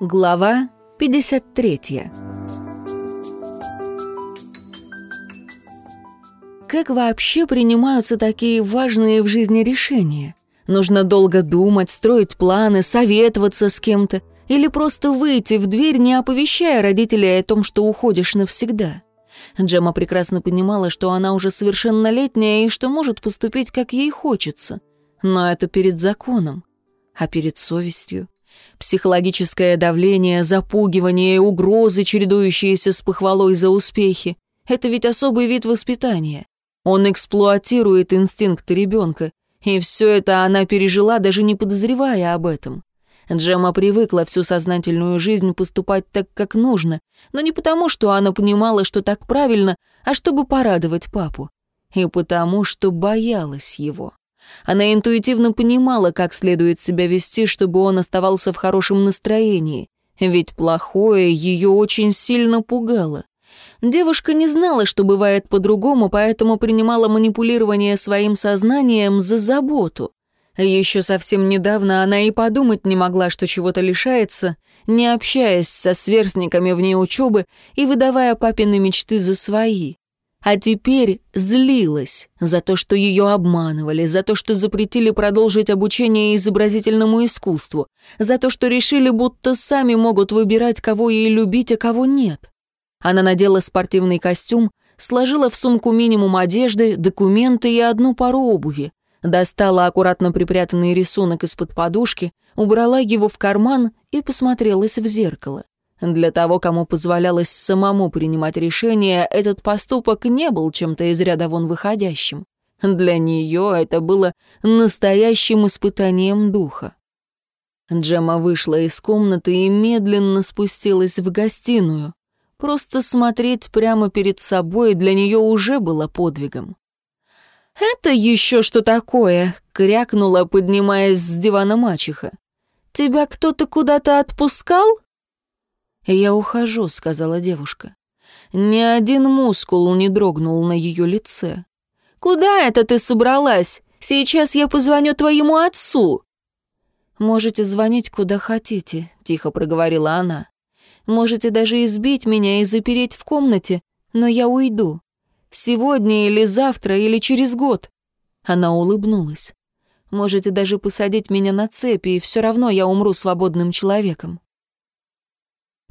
Глава 53 Как вообще принимаются такие важные в жизни решения? Нужно долго думать, строить планы, советоваться с кем-то или просто выйти в дверь, не оповещая родителей о том, что уходишь навсегда. Джема прекрасно понимала, что она уже совершеннолетняя и что может поступить, как ей хочется. Но это перед законом, а перед совестью. Психологическое давление, запугивание, угрозы, чередующиеся с похвалой за успехи — это ведь особый вид воспитания. Он эксплуатирует инстинкты ребенка, и все это она пережила, даже не подозревая об этом. Джема привыкла всю сознательную жизнь поступать так, как нужно, но не потому, что она понимала, что так правильно, а чтобы порадовать папу. И потому, что боялась его. Она интуитивно понимала, как следует себя вести, чтобы он оставался в хорошем настроении, ведь плохое ее очень сильно пугало. Девушка не знала, что бывает по-другому, поэтому принимала манипулирование своим сознанием за заботу. Еще совсем недавно она и подумать не могла, что чего-то лишается, не общаясь со сверстниками вне учебы и выдавая папины мечты за свои. А теперь злилась за то, что ее обманывали, за то, что запретили продолжить обучение изобразительному искусству, за то, что решили, будто сами могут выбирать, кого ей любить, а кого нет. Она надела спортивный костюм, сложила в сумку минимум одежды, документы и одну пару обуви. Достала аккуратно припрятанный рисунок из-под подушки, убрала его в карман и посмотрелась в зеркало. Для того, кому позволялось самому принимать решения, этот поступок не был чем-то из ряда вон выходящим. Для нее это было настоящим испытанием духа. Джема вышла из комнаты и медленно спустилась в гостиную. Просто смотреть прямо перед собой для нее уже было подвигом. «Это еще что такое?» — крякнула, поднимаясь с дивана мачеха. «Тебя кто-то куда-то отпускал?» «Я ухожу», — сказала девушка. Ни один мускул не дрогнул на ее лице. «Куда это ты собралась? Сейчас я позвоню твоему отцу». «Можете звонить куда хотите», — тихо проговорила она. Можете даже избить меня и запереть в комнате, но я уйду. Сегодня или завтра или через год». Она улыбнулась. «Можете даже посадить меня на цепи, и все равно я умру свободным человеком».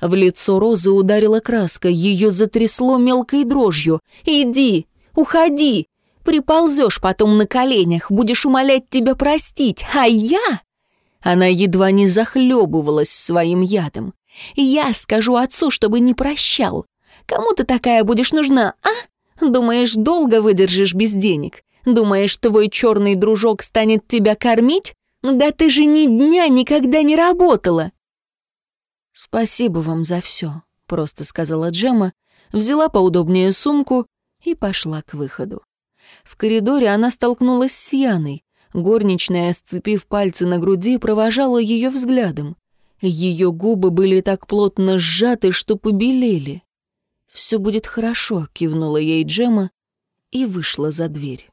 В лицо Розы ударила краска, ее затрясло мелкой дрожью. «Иди! Уходи! Приползешь потом на коленях, будешь умолять тебя простить, а я...» Она едва не захлебывалась своим ядом. Я скажу отцу, чтобы не прощал. Кому ты такая будешь нужна, а? Думаешь, долго выдержишь без денег? Думаешь, твой черный дружок станет тебя кормить? Да ты же ни дня никогда не работала. Спасибо вам за все, просто сказала Джема, взяла поудобнее сумку и пошла к выходу. В коридоре она столкнулась с Яной. Горничная, сцепив пальцы на груди, провожала ее взглядом. Ее губы были так плотно сжаты, что побелели. «Все будет хорошо», — кивнула ей Джема и вышла за дверь.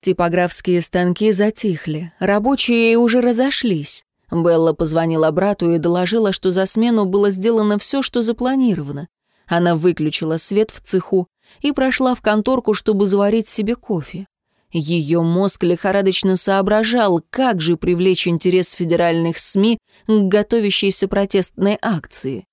Типографские станки затихли, рабочие уже разошлись. Белла позвонила брату и доложила, что за смену было сделано все, что запланировано. Она выключила свет в цеху и прошла в конторку, чтобы заварить себе кофе. Ее мозг лихорадочно соображал, как же привлечь интерес федеральных СМИ к готовящейся протестной акции.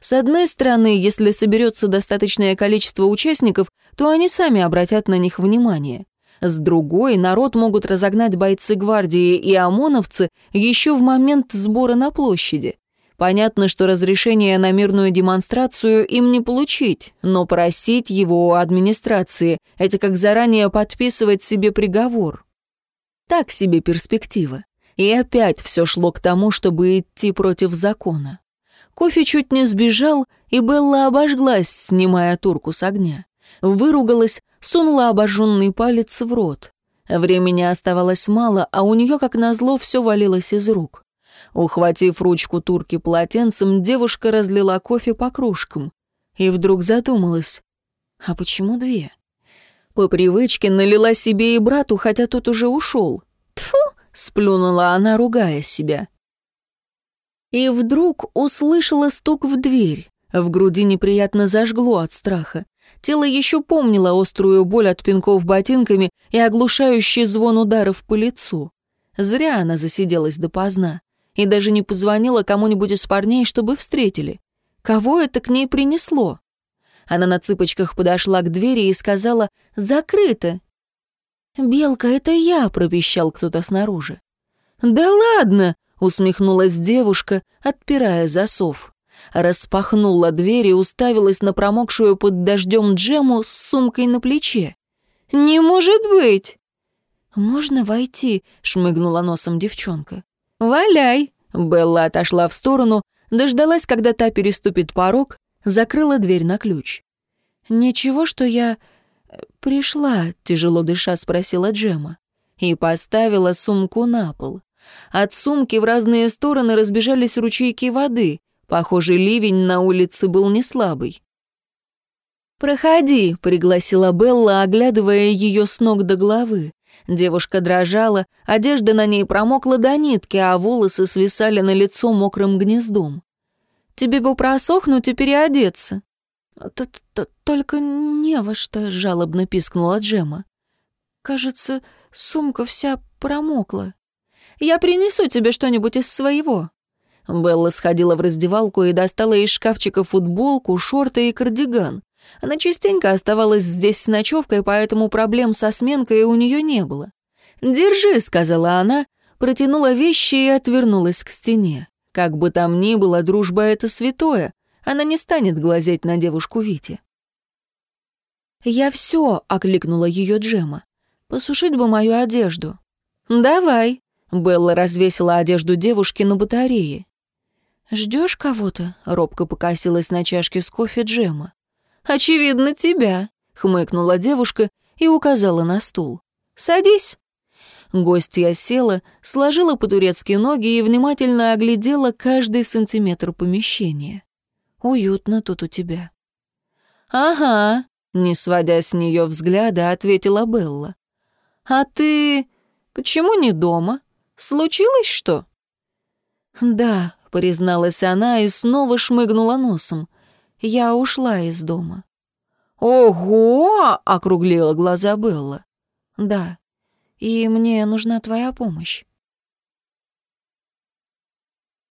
С одной стороны, если соберется достаточное количество участников, то они сами обратят на них внимание. С другой, народ могут разогнать бойцы гвардии и ОМОНовцы еще в момент сбора на площади. Понятно, что разрешение на мирную демонстрацию им не получить, но просить его у администрации – это как заранее подписывать себе приговор. Так себе перспектива. И опять все шло к тому, чтобы идти против закона. Кофе чуть не сбежал, и Белла обожглась, снимая турку с огня. Выругалась, сунула обожженный палец в рот. Времени оставалось мало, а у нее, как назло, все валилось из рук. Ухватив ручку турки полотенцем, девушка разлила кофе по кружкам. И вдруг задумалась, а почему две? По привычке налила себе и брату, хотя тот уже ушел. Тфу! сплюнула она, ругая себя. И вдруг услышала стук в дверь. В груди неприятно зажгло от страха. Тело еще помнило острую боль от пинков ботинками и оглушающий звон ударов по лицу. Зря она засиделась допоздна и даже не позвонила кому-нибудь из парней, чтобы встретили. Кого это к ней принесло? Она на цыпочках подошла к двери и сказала «Закрыто». «Белка, это я», — пропищал кто-то снаружи. «Да ладно», — усмехнулась девушка, отпирая засов. Распахнула дверь и уставилась на промокшую под дождем Джему с сумкой на плече. «Не может быть!» «Можно войти?» — шмыгнула носом девчонка. «Валяй!» — Белла отошла в сторону, дождалась, когда та переступит порог, закрыла дверь на ключ. «Ничего, что я...» «Пришла», — тяжело дыша спросила Джема. И поставила сумку на пол. От сумки в разные стороны разбежались ручейки воды. Похоже, ливень на улице был не слабый. «Проходи», — пригласила Белла, оглядывая ее с ног до головы. Девушка дрожала, одежда на ней промокла до нитки, а волосы свисали на лицо мокрым гнездом. «Тебе бы просохнуть и переодеться». Т -т «Только не во что», — жалобно пискнула Джема. «Кажется, сумка вся промокла. Я принесу тебе что-нибудь из своего». Белла сходила в раздевалку и достала из шкафчика футболку, шорты и кардиган. Она частенько оставалась здесь с ночевкой, поэтому проблем со сменкой у нее не было. «Держи», — сказала она, протянула вещи и отвернулась к стене. Как бы там ни было, дружба — это святое. Она не станет глазеть на девушку Вити. «Я все», — окликнула ее Джема. «Посушить бы мою одежду». «Давай», — Белла развесила одежду девушки на батарее. «Ждешь кого-то?» — робко покосилась на чашке с кофе Джема. «Очевидно, тебя», — хмыкнула девушка и указала на стул. «Садись». Гостья села, сложила по-турецки ноги и внимательно оглядела каждый сантиметр помещения. «Уютно тут у тебя». «Ага», — не сводя с нее взгляда, ответила Белла. «А ты почему не дома? Случилось что?» «Да», — призналась она и снова шмыгнула носом. Я ушла из дома». «Ого!» — округлила глаза Белла. «Да, и мне нужна твоя помощь».